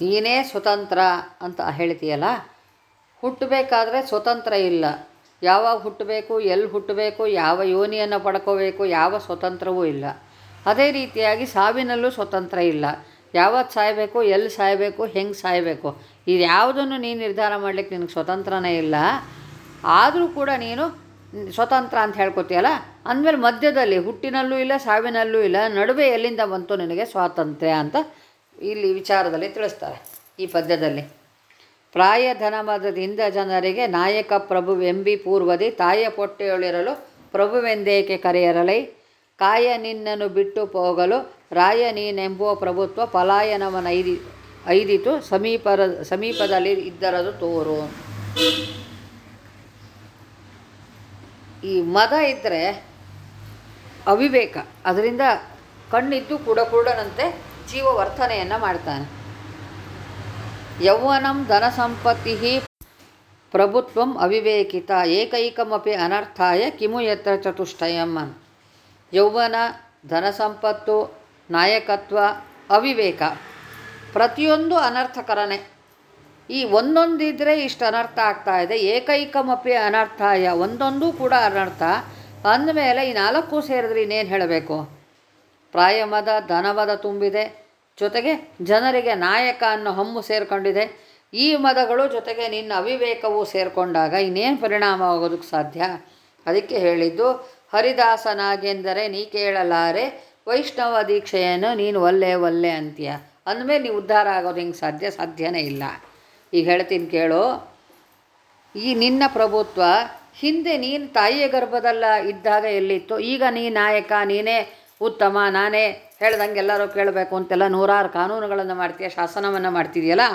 ನೀನೇ ಸ್ವತಂತ್ರ ಅಂತ ಹೇಳ್ತೀಯಲ್ಲ, ಹುಟ್ಟಬೇಕಾದ್ರೆ ಸ್ವತಂತ್ರ ಇಲ್ಲ. ಯಾವಾಗ ಹುಟ್ಟಬೇಕು, ಎಲ್ಲಿ ಹುಟ್ಟಬೇಕು, ಯಾವ ಯೋನಿಯನ್ನು ಪಡ್ಕೋಬೇಕು, ಯಾವ ಸ್ವತಂತ್ರವೂ ಇಲ್ಲ. ಅದೇ ರೀತಿಯಾಗಿ ಸಾವಿನಲ್ಲೂ ಸ್ವತಂತ್ರ ಇಲ್ಲ. ಯಾವತ್ತು ಸಾಯಬೇಕು, ಎಲ್ಲಿ ಸಾಯಬೇಕು, ಹೆಂಗೆ ಸಾಯಬೇಕು ಇದು ಯಾವುದನ್ನು ನೀನು ನಿರ್ಧಾರ ಮಾಡಲಿಕ್ಕೆ ನಿನಗೆ ಸ್ವತಂತ್ರನೇ ಇಲ್ಲ. ಆದರೂ ಕೂಡ ನೀನು ಸ್ವತಂತ್ರ ಅಂತ ಹೇಳ್ಕೊತೀಯಲ್ಲ, ಅಂದಮೇಲೆ ಮಧ್ಯದಲ್ಲಿ ಹುಟ್ಟಿನಲ್ಲೂ ಇಲ್ಲ, ಸಾವಿನಲ್ಲೂ ಇಲ್ಲ, ನಡುವೆ ಎಲ್ಲಿಂದ ಬಂತು ನಿನಗೆ ಸ್ವಾತಂತ್ರ್ಯ ಅಂತ ಇಲ್ಲಿ ವಿಚಾರದಲ್ಲಿ ತಿಳಿಸ್ತಾರೆ ಈ ಪದ್ಯದಲ್ಲಿ. ಪ್ರಾಯ ಧನಮದದಿಂದ ಜನರಿಗೆ ನಾಯಕ ಪ್ರಭು ಎಂಬಿ ಪೂರ್ವದಿ ತಾಯ ಪೊಟ್ಟೆಯೊಳಿರಲು ಪ್ರಭುವೆಂದೇಕೆ ಕರೆಯರಲೈ? ಕಾಯ ನಿನ್ನನ್ನು ಬಿಟ್ಟು ಹೋಗಲು ರಾಯ ನೀನೆಂಬುವ ಪ್ರಭುತ್ವ ಪಲಾಯನವನ ಐದಿ, ಐದಿತು ಸಮೀಪರ, ಸಮೀಪದಲ್ಲಿ ಇದ್ದರದು ತೋರು. ಈ ಮದ ಇದ್ದರೆ ಅವಿವೇಕ. ಅದರಿಂದ ಕಣ್ಣಿದ್ದು ಕೂಡ ಕೂಡನಂತೆ ಜೀವ ವರ್ತನೆಯನ್ನು ಮಾಡ್ತಾನೆ. ಯೌವನಂ ಧನ ಸಂಪತ್ತಿ ಪ್ರಭುತ್ವಂ ಅವಿವೇಕಿತ, ಏಕೈಕಮಪಿ ಅನರ್ಥಾಯ ಕಿಮು ಯತ್ರ ಚತುಷ್ಟಯಂ ಯೌವನ ಧನ ಸಂಪತ್ತು, ನಾಯಕತ್ವ, ಅವಿವೇಕ ಪ್ರತಿಯೊಂದು ಅನರ್ಥಕರನೇ. ಈ ಒಂದೊಂದಿದ್ರೆ ಇಷ್ಟು ಅನರ್ಥ ಆಗ್ತಾ ಇದೆ. ಏಕೈಕಮಪಿ ಅನರ್ಥಾಯ ಒಂದೊಂದು ಕೂಡ ಅನರ್ಥ. ಅಂದಮೇಲೆ ಈ ನಾಲ್ಕು ಸೇರಿದ್ರೆ ಇನ್ನೇನು ಹೇಳಬೇಕು? ಪ್ರಾಯಮದ ಧನವದ ತುಂಬಿದೆ. ಜೊತೆಗೆ ಜನರಿಗೆ ನಾಯಕ ಅನ್ನೋ ಹಮ್ಮು ಸೇರಿಕೊಂಡಿದೆ. ಈ ಮದಗಳು ಜೊತೆಗೆ ನಿನ್ನ ಅವಿವೇಕವು ಸೇರಿಕೊಂಡಾಗ ಇನ್ನೇನು ಪರಿಣಾಮವಾಗೋದಕ್ಕೆ ಸಾಧ್ಯ? ಅದಕ್ಕೆ ಹೇಳಿದ್ದು, ಹರಿದಾಸನಾಗೆಂದರೆ ನೀ ಕೇಳಲಾರೆ, ವೈಷ್ಣವ ದೀಕ್ಷೆಯನ್ನು ನೀನು ಒಲ್ಲೆ ಒಲ್ಲೆ ಅಂತೀಯ. ಅಂದಮೇಲೆ ನೀವು ಉದ್ಧಾರ ಆಗೋದು ಹಿಂಗೆ ಸಾಧ್ಯ? ಸಾಧ್ಯನೇ ಇಲ್ಲ. ಈಗ ಹೇಳ್ತೀನಿ ಕೇಳು. ಈ ನಿನ್ನ ಪ್ರಭುತ್ವ ಹಿಂದೆ ನೀನು ತಾಯಿಯ ಗರ್ಭದಲ್ಲ ಇದ್ದಾಗ ಎಲ್ಲಿತ್ತು? ಈಗ ನೀ ನಾಯಕ, ನೀನೇ ಉತ್ತಮ, ನಾನೇ ಹೇಳ್ದಂಗೆ ಎಲ್ಲರೂ ಕೇಳಬೇಕು ಅಂತೆಲ್ಲ ನೂರಾರು ಕಾನೂನುಗಳನ್ನು ಮಾಡ್ತೀಯ, ಶಾಸನವನ್ನು ಮಾಡ್ತಿದೆಯಲ್ಲ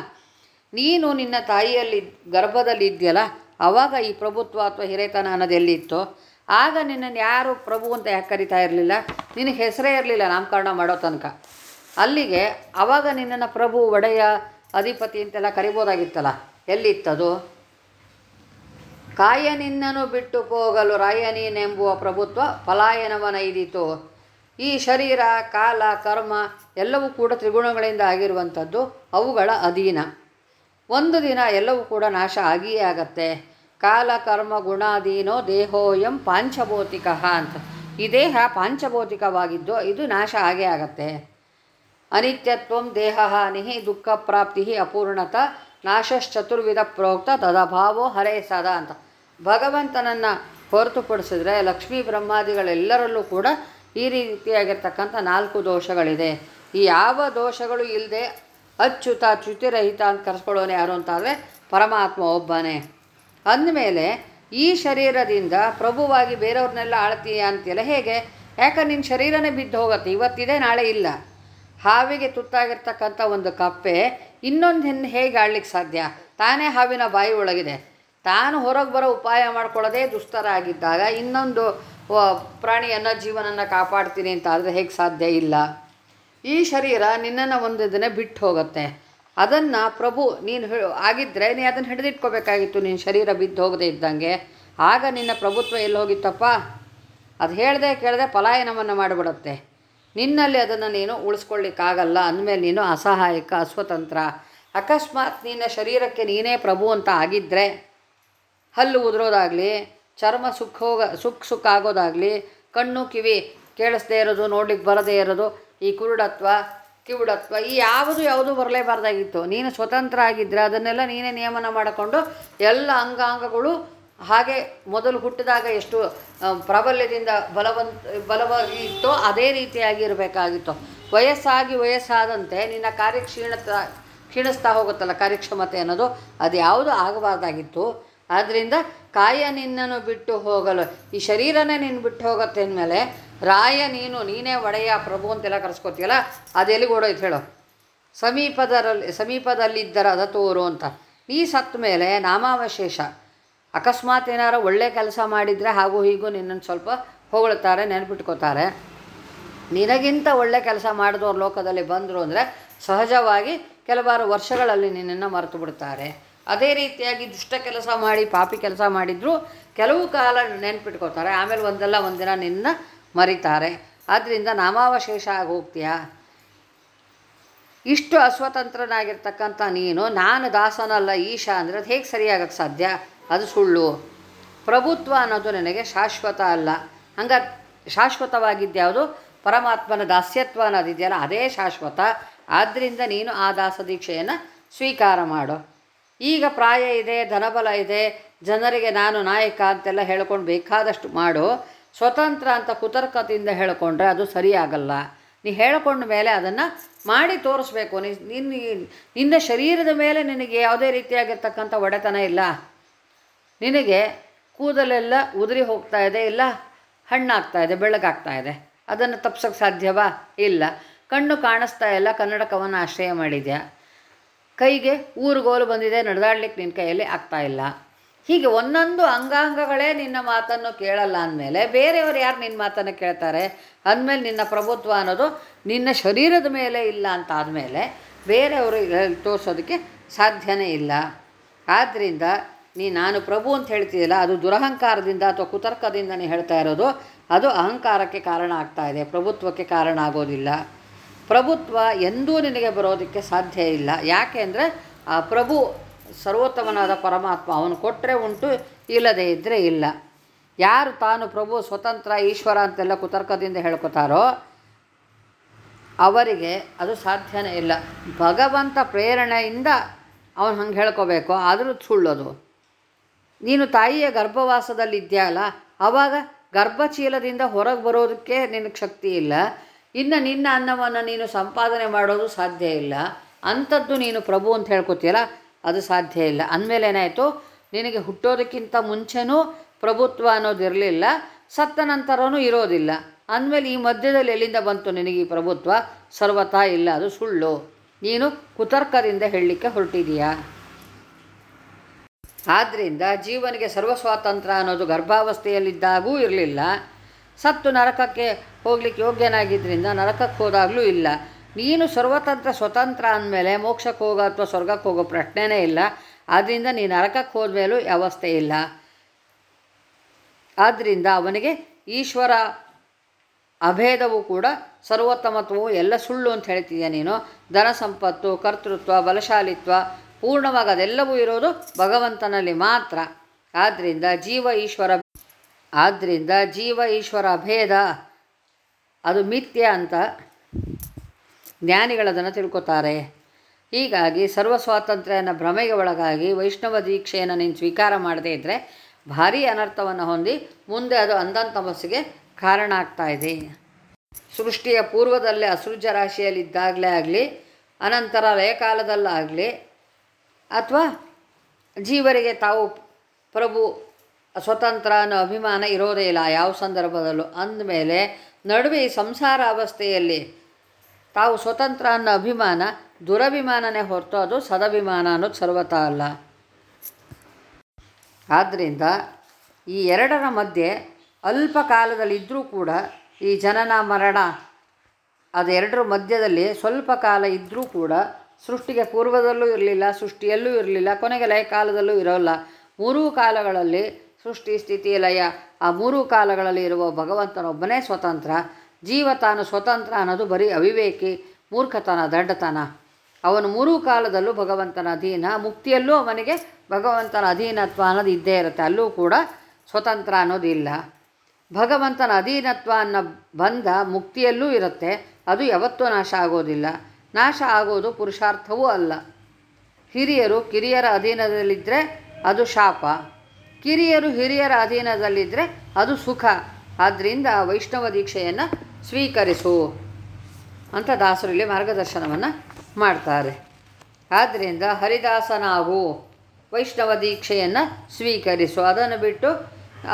ನೀನು ನಿನ್ನ ತಾಯಿಯಲ್ಲಿ ಗರ್ಭದಲ್ಲಿ ಇದೆಯಲ್ಲ ಆವಾಗ ಈ ಪ್ರಭುತ್ವ ಅಥವಾ ಹಿರೇತನ ಅನ್ನೋದು ಎಲ್ಲಿತ್ತು? ಆಗ ನಿನ್ನನ್ನು ಯಾರು ಪ್ರಭು ಅಂತ ಯಾಕೆ ಕರಿತಾ ಇರಲಿಲ್ಲ? ನಿನಗೆ ಹೆಸರೇ ಇರಲಿಲ್ಲ ನಾಮಕರಣ ಮಾಡೋ ತನಕ. ಅಲ್ಲಿಗೆ ಆವಾಗ ನಿನ್ನನ್ನು ಪ್ರಭು, ಒಡೆಯ, ಅಧಿಪತಿ ಅಂತೆಲ್ಲ ಕರಿಬೋದಾಗಿತ್ತಲ್ಲ, ಎಲ್ಲಿತ್ತದು? ಕಾಯ ನಿನ್ನನ್ನು ಬಿಟ್ಟು ಹೋಗಲು ರಾಯನೀನೆಂಬುವ ಪ್ರಭುತ್ವ ಪಲಾಯನವನೈದಿತು ಈ ಶರೀರ, ಕಾಲ, ಕರ್ಮ ಎಲ್ಲವೂ ಕೂಡ ತ್ರಿಗುಣಗಳಿಂದ ಆಗಿರುವಂಥದ್ದು, ಅವುಗಳ ಅಧೀನ. ಒಂದು ದಿನ ಎಲ್ಲವೂ ಕೂಡ ನಾಶ ಆಗಿಯೇ ಆಗತ್ತೆ. ಕಾಲ, ಕರ್ಮ, ಗುಣಾಧೀನೋ ದೇಹೋಯಂ ಪಾಂಚಭೌತಿಕ ಅಂತ. ಈ ದೇಹ ಪಾಂಚಭೌತಿಕವಾಗಿದ್ದು ಇದು ನಾಶ ಆಗೇ ಆಗತ್ತೆ. ಅನಿತ್ಯತ್ವಂ ದೇಹ ಹಾನಿ ದುಃಖ ಪ್ರಾಪ್ತಿ ಅಪೂರ್ಣತ ನಾಶಶ್ಚತುರ್ವಿಧ ಪ್ರೋಕ್ತ ತದಭಾವೋ ಹರೇ ಸದಾ ಅಂತ. ಭಗವಂತನನ್ನು ಹೊರತುಪಡಿಸಿದ್ರೆ ಲಕ್ಷ್ಮೀ ಬ್ರಹ್ಮಾದಿಗಳೆಲ್ಲರಲ್ಲೂ ಕೂಡ ಈ ರೀತಿಯಾಗಿರ್ತಕ್ಕಂಥ ನಾಲ್ಕು ದೋಷಗಳಿದೆ. ಈ ಯಾವ ದೋಷಗಳು ಇಲ್ಲದೆ ಅಚ್ಯುತ, ಚ್ಯುತಿರಹಿತ ಅಂತ ಕರೆಸ್ಕೊಳ್ಳೋನು ಯಾರು ಅಂತಂದರೆ ಪರಮಾತ್ಮ ಒಬ್ಬನೇ. ಅಂದಮೇಲೆ ಈ ಶರೀರದಿಂದ ಪ್ರಭುವಾಗಿ ಬೇರೆಯವ್ರನ್ನೆಲ್ಲ ಆಳ್ತೀಯ ಅಂತೀಯಲ್ಲ, ಹೇಗೆ? ಯಾಕೆ ನಿನ್ನ ಶರೀರನೇ ಬಿದ್ದು ಹೋಗುತ್ತೆ, ಇವತ್ತಿದೆ, ನಾಳೆ ಇಲ್ಲ. ಹಾವಿಗೆ ತುತ್ತಾಗಿರ್ತಕ್ಕಂಥ ಒಂದು ಕಪ್ಪೆ ಇನ್ನೊಂದು ಹೆಣ್ಣು ಹೇಗೆ ಆಡ್ಲಿಕ್ಕೆ ಸಾಧ್ಯ? ತಾನೇ ಹಾವಿನ ಬಾಯಿ ಒಳಗಿದೆ. ತಾನು ಹೊರಗೆ ಬರೋ ಉಪಾಯ ಮಾಡ್ಕೊಳ್ಳೋದೇ ದುಸ್ತರ ಆಗಿದ್ದಾಗ ಇನ್ನೊಂದು ಪ್ರಾಣಿಯನ್ನು, ಜೀವನನ್ನು ಕಾಪಾಡ್ತೀನಿ ಅಂತ ಆದರೆ ಹೇಗೆ ಸಾಧ್ಯ ಇಲ್ಲ. ಈ ಶರೀರ ನಿನ್ನನ್ನು ಒಂದು ದಿನ ಬಿಟ್ಟು ಹೋಗುತ್ತೆ. ಅದನ್ನು ಪ್ರಭು, ನೀನು ಆಗಿದ್ದರೆ ನೀ ಅದನ್ನು ಹಿಡಿದಿಟ್ಕೋಬೇಕಾಗಿತ್ತು. ನಿನ್ನ ಶರೀರ ಬಿದ್ದು ಹೋಗದೆ ಇದ್ದಂಗೆ. ಆಗ ನಿನ್ನ ಪ್ರಭುತ್ವ ಎಲ್ಲಿ ಹೋಗಿತ್ತಪ್ಪ? ಅದು ಹೇಳದೆ ಕೇಳದೆ ಪಲಾಯನವನ್ನು ಮಾಡಿಬಿಡುತ್ತೆ. ನಿನ್ನಲ್ಲಿ ಅದನ್ನು ನೀನು ಉಳಿಸ್ಕೊಳ್ಳಿಕ್ಕಾಗಲ್ಲ. ಅಂದಮೇಲೆ ನೀನು ಅಸಹಾಯಕ, ಅಸ್ವತಂತ್ರ. ಅಕಸ್ಮಾತ್ ನಿನ್ನ ಶರೀರಕ್ಕೆ ನೀನೇ ಪ್ರಭು ಅಂತ ಆಗಿದ್ದರೆ ಹಲ್ಲು ಉದುರೋದಾಗಲಿ ಚರ್ಮ ಸುಖ ಹೋಗ, ಸುಖ ಸುಖ ಆಗೋದಾಗಲಿ ಕಣ್ಣು ಕಿವಿ ಕೇಳಿಸ್ದೇ ಇರೋದು ನೋಡ್ಲಿಕ್ಕೆ ಬರದೇ ಇರೋದು, ಈ ಕುರುಡತ್ವ, ಕಿವುಡತ್ವ, ಈ ಯಾವುದು ಯಾವುದು ಬರಲೇಬಾರ್ದಾಗಿತ್ತು. ನೀನು ಸ್ವತಂತ್ರ ಆಗಿದ್ದರೆ ಅದನ್ನೆಲ್ಲ ನೀನೇ ನಿಯಮನ ಮಾಡಿಕೊಂಡು ಎಲ್ಲ ಅಂಗಾಂಗಗಳು ಹಾಗೆ ಮೊದಲು ಹುಟ್ಟಿದಾಗ ಎಷ್ಟು ಪ್ರಾಬಲ್ಯದಿಂದ ಬಲವಂತ ಬಲವಾಗಿ ಇತ್ತೋ ಅದೇ ರೀತಿಯಾಗಿ ಇರಬೇಕಾಗಿತ್ತು. ವಯಸ್ಸಾಗಿ ವಯಸ್ಸಾದಂತೆ ನಿನ್ನ ಕಾರ್ಯಕ್ಷೀಣತ, ಕ್ಷೀಣಿಸ್ತಾ ಹೋಗುತ್ತಲ್ಲ ಕಾರ್ಯಕ್ಷಮತೆ ಅನ್ನೋದು ಅದು ಯಾವುದು ಆಗಬಾರ್ದಾಗಿತ್ತು. ಆದ್ದರಿಂದ ಕಾಯ ನಿನ್ನನ್ನು ಬಿಟ್ಟು ಹೋಗಲು, ಈ ಶರೀರನೇ ನಿನ್ನ ಬಿಟ್ಟು ಹೋಗುತ್ತೆ ಅಂದಮೇಲೆ, ರಾಯ ನೀನು, ನೀನೇ ಒಡೆಯ ಪ್ರಭು ಅಂತೆಲ್ಲ ಕರೆಸ್ಕೊತೀಯಲ್ಲ, ಅದೆಲ್ಲಿ ಓಡೋಯ್ತು ಹೇಳು. ಸಮೀಪದಲ್ಲಿ ಸಮೀಪದಲ್ಲಿದ್ದರ ಅದ ತೋರು ಅಂತ. ನೀ ಸತ್ತ ಮೇಲೆ ನಾಮಾವಶೇಷ. ಅಕಸ್ಮಾತ್ ಏನಾರು ಒಳ್ಳೆ ಕೆಲಸ ಮಾಡಿದರೆ ಹಾಗೂ ಹೀಗೂ ನಿನ್ನನ್ನು ಸ್ವಲ್ಪ ಹೊಗಳ್ತಾರೆ, ನೆನ್ಪಿಟ್ಕೋತಾರೆ. ನಿನಗಿಂತ ಒಳ್ಳೆ ಕೆಲಸ ಮಾಡಿದವ್ರು ಲೋಕದಲ್ಲಿ ಬಂದರು ಅಂದರೆ, ಸಹಜವಾಗಿ ಕೆಲವಾರು ವರ್ಷಗಳಲ್ಲಿ ನಿನ್ನನ್ನು ಮರೆತು ಬಿಡ್ತಾರೆ. ಅದೇ ರೀತಿಯಾಗಿ ದುಷ್ಟ ಕೆಲಸ ಮಾಡಿ, ಪಾಪಿ ಕೆಲಸ ಮಾಡಿದರೂ ಕೆಲವು ಕಾಲ ನೆನ್ಪಿಟ್ಕೋತಾರೆ ಆಮೇಲೆ ಒಂದಲ್ಲ ಒಂದಿನ ನಿನ್ನ ಮರಿತಾರೆ. ಆದ್ದರಿಂದ ನಾಮಾವಶೇಷ ಆಗಿ ಹೋಗ್ತೀಯಾ ಇಷ್ಟು ಅಸ್ವತಂತ್ರನಾಗಿರ್ತಕ್ಕಂಥ ನೀನು, ನಾನು ದಾಸನಲ್ಲ ಈಶ ಅಂದರೆ ಅದು ಹೇಗೆ ಸರಿಯಾಗಕ್ಕೆ ಸಾಧ್ಯ? ಅದು ಸುಳ್ಳು. ಪ್ರಭುತ್ವ ಅನ್ನೋದು ನನಗೆ ಶಾಶ್ವತ ಅಲ್ಲ. ಹಂಗ ಶಾಶ್ವತವಾಗಿದ್ದ್ಯಾವುದು ಪರಮಾತ್ಮನ ದಾಸ್ಯತ್ವ ಅನ್ನೋದಿದೆಯಲ್ಲ, ಅದೇ ಶಾಶ್ವತ. ಆದ್ದರಿಂದ ನೀನು ಆ ದಾಸ ದೀಕ್ಷೆಯನ್ನು ಸ್ವೀಕಾರ ಮಾಡು. ಈಗ ಪ್ರಾಯ ಇದೆ, ಧನಬಲ ಇದೆ, ಜನರಿಗೆ ನಾನು ನಾಯಕ ಅಂತೆಲ್ಲ ಹೇಳ್ಕೊಂಡು ಬೇಕಾದಷ್ಟು ಮಾಡು. ಸ್ವತಂತ್ರ ಅಂತ ಕುತರ್ಕದಿಂದ ಹೇಳಿಕೊಂಡ್ರೆ ಅದು ಸರಿಯಾಗಲ್ಲ. ನೀ ಹೇಳ್ಕೊಂಡ ಮೇಲೆ ಅದನ್ನು ಮಾಡಿ ತೋರಿಸ್ಬೇಕು. ನಿನ್ನ ನಿನ್ನ ಶರೀರದ ಮೇಲೆ ನಿನಗೆ ಯಾವುದೇ ರೀತಿಯಾಗಿರ್ತಕ್ಕಂಥ ಒಡೆತನ ಇಲ್ಲ. ನಿನಗೆ ಕೂದಲೆಲ್ಲ ಉದುರಿ ಹೋಗ್ತಾ ಇದೆ, ಇಲ್ಲ ಹಣ್ಣಾಗ್ತಾ ಇದೆ ಬೆಳಗಾಗ್ತಾ ಇದೆ. ಅದನ್ನು ತಪ್ಸೋಕ್ಕೆ ಸಾಧ್ಯವಾ? ಇಲ್ಲ. ಕಣ್ಣು ಕಾಣಿಸ್ತಾ ಇಲ್ಲ, ಕನ್ನಡಕವನ್ನು ಆಶ್ರಯ ಮಾಡಿದ್ಯಾ? ಕೈಗೆ ಊರುಗೋಲು ಬಂದಿದೆ, ನಡೆದಾಡ್ಲಿಕ್ಕೆ ನಿನ್ನ ಕೈಯಲ್ಲಿ ಆಗ್ತಾ ಇಲ್ಲ. ಹೀಗೆ ಒಂದೊಂದು ಅಂಗಾಂಗಗಳೇ ನಿನ್ನ ಮಾತನ್ನು ಕೇಳಲ್ಲ ಅಂದಮೇಲೆ ಬೇರೆಯವರು ಯಾರು ನಿನ್ನ ಮಾತನ್ನು ಕೇಳ್ತಾರೆ? ಅಂದಮೇಲೆ ನಿನ್ನ ಪ್ರಭುತ್ವ ಅನ್ನೋದು ನಿನ್ನ ಶರೀರದ ಮೇಲೆ ಇಲ್ಲ ಅಂತ ಆದಮೇಲೆ ಬೇರೆಯವರು ತೋರಿಸೋದಕ್ಕೆ ಸಾಧ್ಯನೇ ಇಲ್ಲ. ಆದ್ದರಿಂದ ನೀ, ನಾನು ಪ್ರಭು ಅಂತ ಹೇಳ್ತೀಯಲ್ಲ ಅದು ದುರಹಂಕಾರದಿಂದ ಅಥವಾ ಕುತರ್ಕದಿಂದ ನೀ ಹೇಳ್ತಾ ಇರೋದು, ಅದು ಅಹಂಕಾರಕ್ಕೆ ಕಾರಣ ಆಗ್ತಾ ಇದೆ, ಪ್ರಭುತ್ವಕ್ಕೆ ಕಾರಣ ಆಗೋದಿಲ್ಲ. ಪ್ರಭುತ್ವ ಎಂದೂ ನಿನಗೆ ಬರೋದಕ್ಕೆ ಸಾಧ್ಯ ಇಲ್ಲ. ಯಾಕೆ ಅಂದರೆ ಆ ಪ್ರಭು ಸರ್ವೋತ್ತಮನಾದ ಪರಮಾತ್ಮ, ಅವನು ಕೊಟ್ಟರೆ ಉಂಟು, ಇಲ್ಲದೇ ಇದ್ದರೆ ಇಲ್ಲ. ಯಾರು ತಾನು ಪ್ರಭು, ಸ್ವತಂತ್ರ, ಈಶ್ವರ ಅಂತೆಲ್ಲ ಕುತರ್ಕದಿಂದ ಹೇಳ್ಕೊತಾರೋ, ಅವರಿಗೆ ಅದು ಸಾಧ್ಯನೇ ಇಲ್ಲ. ಭಗವಂತ ಪ್ರೇರಣೆಯಿಂದ ಅವನು ಹಂಗೆ ಹೇಳ್ಕೋಬೇಕು, ಆದರೂ ಸುಳ್ಳೋದು. ನೀನು ತಾಯಿಯ ಗರ್ಭವಾಸದಲ್ಲಿದ್ಯಲ್ಲ ಆವಾಗ ಗರ್ಭಚೀಲದಿಂದ ಹೊರಗೆ ಬರೋದಕ್ಕೆ ನಿನಗೆ ಶಕ್ತಿ ಇಲ್ಲ. ಇನ್ನು ನಿನ್ನ ಅನ್ನವನ್ನು ನೀನು ಸಂಪಾದನೆ ಮಾಡೋದು ಸಾಧ್ಯ ಇಲ್ಲ. ಅಂಥದ್ದು ನೀನು ಪ್ರಭು ಅಂತ ಹೇಳ್ಕೊತೀಯಲ್ಲ, ಅದು ಸಾಧ್ಯ ಇಲ್ಲ. ಅಂದಮೇಲೆ ಏನಾಯಿತು? ನಿನಗೆ ಹುಟ್ಟೋದಕ್ಕಿಂತ ಮುಂಚೆನೂ ಪ್ರಭುತ್ವ ಅನ್ನೋದು ಇರಲಿಲ್ಲ, ಸತ್ತ ನಂತರವೂ ಇರೋದಿಲ್ಲ. ಅಂದಮೇಲೆ ಈ ಮಧ್ಯದಲ್ಲಿ ಎಲ್ಲಿಂದ ಬಂತು ನಿನಗೆ ಈ ಪ್ರಭುತ್ವ? ಸರ್ವತಾ ಇಲ್ಲ, ಅದು ಸುಳ್ಳು. ನೀನು ಕುತರ್ಕದಿಂದ ಹೇಳಲಿಕ್ಕೆ ಹೊರಟಿದೀಯಾ? ಆದ್ದರಿಂದ ಜೀವನಿಗೆ ಸರ್ವಸ್ವಾತಂತ್ರ್ಯ ಅನ್ನೋದು ಗರ್ಭಾವಸ್ಥೆಯಲ್ಲಿದ್ದಾಗೂ ಇರಲಿಲ್ಲ. ಸತ್ತು ನರಕಕ್ಕೆ ಹೋಗ್ಲಿಕ್ಕೆ ಯೋಗ್ಯನಾಗಿದ್ದರಿಂದ ನರಕಕ್ಕೆ ಹೋದಾಗಲೂ ಇಲ್ಲ. ನೀನು ಸರ್ವತಂತ್ರ ಸ್ವತಂತ್ರ ಅಂದಮೇಲೆ ಮೋಕ್ಷಕ್ಕೆ ಹೋಗೋ ಅಥವಾ ಸ್ವರ್ಗಕ್ಕೆ ಹೋಗೋ ಪ್ರಶ್ನೆನೇ ಇಲ್ಲ. ಆದ್ದರಿಂದ ನೀ ನರಕಕ್ಕೆ ಹೋದ್ಮೇಲೂ ವ್ಯವಸ್ಥೆ ಇಲ್ಲ. ಆದ್ದರಿಂದ ಅವನಿಗೆ ಈಶ್ವರ ಅಭೇದವು ಕೂಡ ಸರ್ವೋತ್ತಮತ್ವವು ಎಲ್ಲ ಸುಳ್ಳು ಅಂತ ಹೇಳ್ತಿದ್ಯಾ ನೀನು? ಧನ ಸಂಪತ್ತು, ಕರ್ತೃತ್ವ, ಬಲಶಾಲಿತ್ವ ಪೂರ್ಣವಾಗಿ ಅದೆಲ್ಲವೂ ಇರೋದು ಭಗವಂತನಲ್ಲಿ ಮಾತ್ರ. ಆದ್ದರಿಂದ ಜೀವ ಈಶ್ವರ ಆದ್ದರಿಂದ ಜೀವ ಈಶ್ವರ ಭೇದ, ಅದು ಮಿಥ್ಯ ಅಂತ ಜ್ಞಾನಿಗಳದನ್ನು ತಿಳ್ಕೊತಾರೆ. ಹೀಗಾಗಿ ಸರ್ವ ಸ್ವಾತಂತ್ರ್ಯನ ಭ್ರಮೆಗೆ ಒಳಗಾಗಿ ವೈಷ್ಣವ ದೀಕ್ಷೆಯನ್ನು ನೀನು ಸ್ವೀಕಾರ ಮಾಡದೇ ಇದ್ದರೆ ಭಾರೀ ಅನರ್ಥವನ್ನು ಹೊಂದಿ ಮುಂದೆ ಅದು ಅಂಧ ತಮಸ್ಸಿಗೆ ಕಾರಣ ಆಗ್ತಾ ಇದೆ. ಸೃಷ್ಟಿಯ ಪೂರ್ವದಲ್ಲೇ ಅಸೃಜ ರಾಶಿಯಲ್ಲಿದ್ದಾಗಲೇ ಆಗಲಿ, ಅನಂತರ ಲಯಕಾಲದಲ್ಲಾಗಲಿ ಅಥವಾ ಜೀವರಿಗೆ ತಾವು ಪ್ರಭು ಸ್ವತಂತ್ರ ಅನ್ನೋ ಅಭಿಮಾನ ಇರೋದೇ ಇಲ್ಲ ಯಾವ ಸಂದರ್ಭದಲ್ಲೂ. ಅಂದಮೇಲೆ ನಡುವೆ ಈ ಸಂಸಾರ ಅವಸ್ಥೆಯಲ್ಲಿ ತಾವು ಸ್ವತಂತ್ರ ಅನ್ನೋ ಅಭಿಮಾನ, ದುರಭಿಮಾನನೇ ಹೊರತು ಅದು ಸದಭಿಮಾನ ಅನ್ನೋದು ಸರ್ವತ ಅಲ್ಲ. ಆದ್ದರಿಂದ ಈ ಎರಡರ ಮಧ್ಯೆ ಅಲ್ಪ ಕಾಲದಲ್ಲಿದ್ದರೂ ಕೂಡ ಈ ಜನನ, ಮರಣ ಅದೆರಡರ ಮಧ್ಯದಲ್ಲಿ ಸ್ವಲ್ಪ ಕಾಲ ಇದ್ದರೂ ಕೂಡ ಸೃಷ್ಟಿಗೆ ಪೂರ್ವದಲ್ಲೂ ಇರಲಿಲ್ಲ, ಸೃಷ್ಟಿಯಲ್ಲೂ ಇರಲಿಲ್ಲ, ಕೊನೆಗೆ ಲಯ ಕಾಲದಲ್ಲೂ ಇರೋಲ್ಲ. ಮೂರೂ ಕಾಲಗಳಲ್ಲಿ ಸೃಷ್ಟಿ ಸ್ಥಿತಿ ಲಯ. ಆ ಮೂರು ಕಾಲಗಳಲ್ಲಿ ಇರುವ ಭಗವಂತನೊಬ್ಬನೇ ಸ್ವತಂತ್ರ. ಜೀವ ತಾನು ಸ್ವತಂತ್ರ ಅನ್ನೋದು ಬರೀ ಅವಿವೇಕಿ, ಮೂರ್ಖತನ, ದಡ್ಡತನ. ಅವನು ಮೂರೂ ಕಾಲದಲ್ಲೂ ಭಗವಂತನ ಅಧೀನ. ಮುಕ್ತಿಯಲ್ಲೂ ಅವನಿಗೆ ಭಗವಂತನ ಅಧೀನತ್ವ ಅನ್ನೋದು ಇದ್ದೇ ಇರುತ್ತೆ. ಅಲ್ಲೂ ಕೂಡ ಸ್ವತಂತ್ರ ಅನ್ನೋದಿಲ್ಲ ಭಗವಂತನ ಅಧೀನತ್ವ ಅನ್ನೋ ಬಂಧ ಮುಕ್ತಿಯಲ್ಲೂ ಇರುತ್ತೆ. ಅದು ಯಾವತ್ತೂ ನಾಶ ಆಗೋದಿಲ್ಲ. ನಾಶ ಆಗೋದು ಪುರುಷಾರ್ಥವೂ ಅಲ್ಲ. ಹಿರಿಯರು ಕಿರಿಯರ ಅಧೀನದಲ್ಲಿದ್ದರೆ ಅದು ಶಾಪ. ಕಿರಿಯರು ಹಿರಿಯರ ಅಧೀನದಲ್ಲಿದ್ದರೆ ಅದು ಸುಖ. ಆದ್ದರಿಂದ ವೈಷ್ಣವ ದೀಕ್ಷೆಯನ್ನು ಸ್ವೀಕರಿಸು ಅಂತ ದಾಸರಲ್ಲಿ ಮಾರ್ಗದರ್ಶನವನ್ನು ಮಾಡ್ತಾರೆ. ಆದ್ದರಿಂದ ಹರಿದಾಸನಾಗು, ವೈಷ್ಣವ ದೀಕ್ಷೆಯನ್ನು ಸ್ವೀಕರಿಸು. ಅದನ್ನು ಬಿಟ್ಟು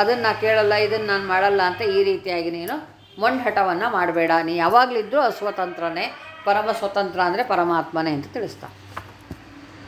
ಅದನ್ನು ಕೇಳಲ್ಲ, ಇದನ್ನು ನಾನು ಮಾಡಲ್ಲ ಅಂತ ಈ ರೀತಿಯಾಗಿ ನೀನು ಮೊಂಡಟವನ್ನು ಮಾಡಬೇಡ. ನೀ ಯಾವಾಗಲಿದ್ದರೂ ಅಸ್ವತಂತ್ರನೇ, ಪರಮ ಸ್ವತಂತ್ರ ಅಂದರೆ ಪರಮಾತ್ಮನೇ ಅಂತ ತಿಳಿಸ್ತಾ.